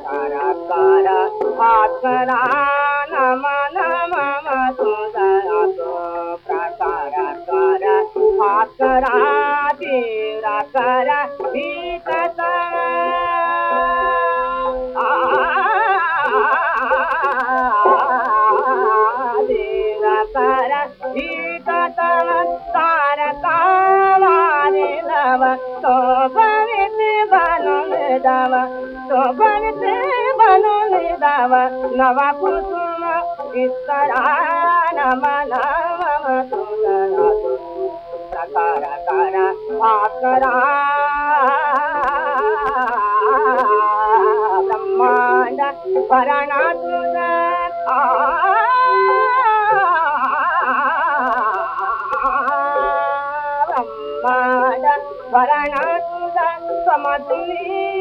कारा कारा पाकरा नम सुरा तु कारा कार देरा करी बनो दव तो भवित बनो दव नव कुसुम ईश्वरा नम नम सुंदर कर कर भास्करा ब्रह्मांड भरण तुझ ब्रह्मांड भरण तुझ समतुली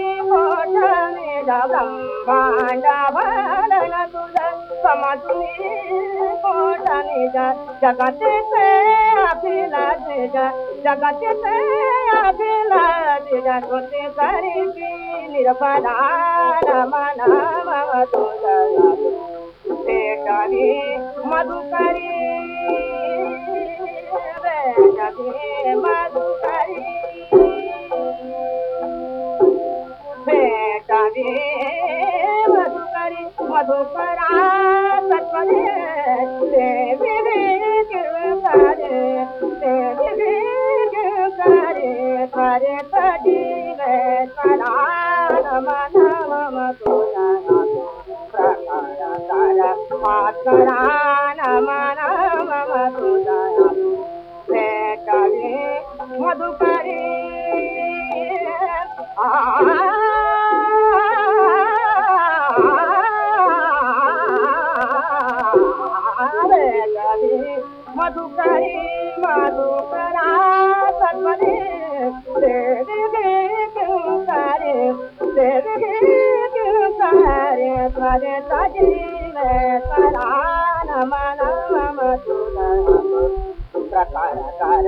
मोठणे जगते ते अभिला जगते ते अभिला करी तुझ भेटली मधुकरी भेटली मधुकरी गिरकारे देवी गिरकारे करे वे सदा नम नम तुझा प्रकार कर तुझा भेटली भेटली मधुकरी मधुकरा सत्वरे देवी करे देवी करे करे सजीवे करा नम नम तुझा प्रकार कर